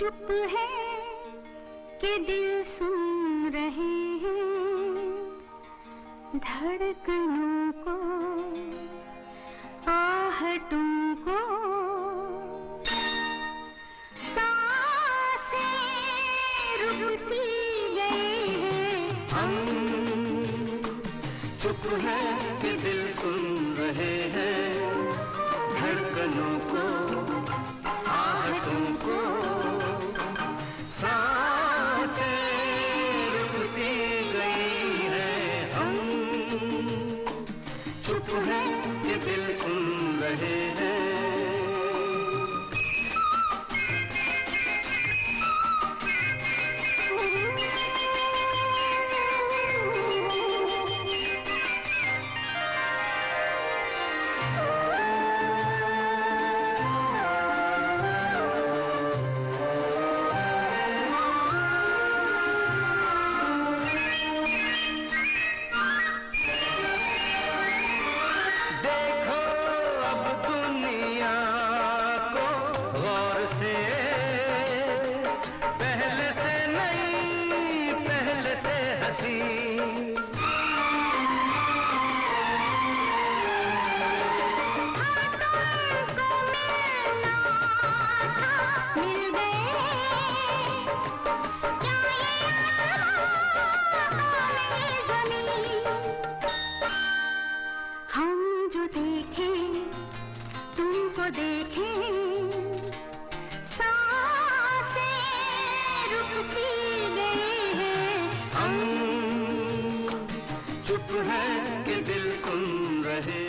चुप है कि दिल सुन रहे हैं धड़कनों को, आहटों को। चुप है कि दिल सुन रहे हैं धड़कनों को तुझे ये दिल सुन रहे हैं। तुमको देखें साँसें रुक सी गए हैं। हम चुप है कि दिल सुन रहे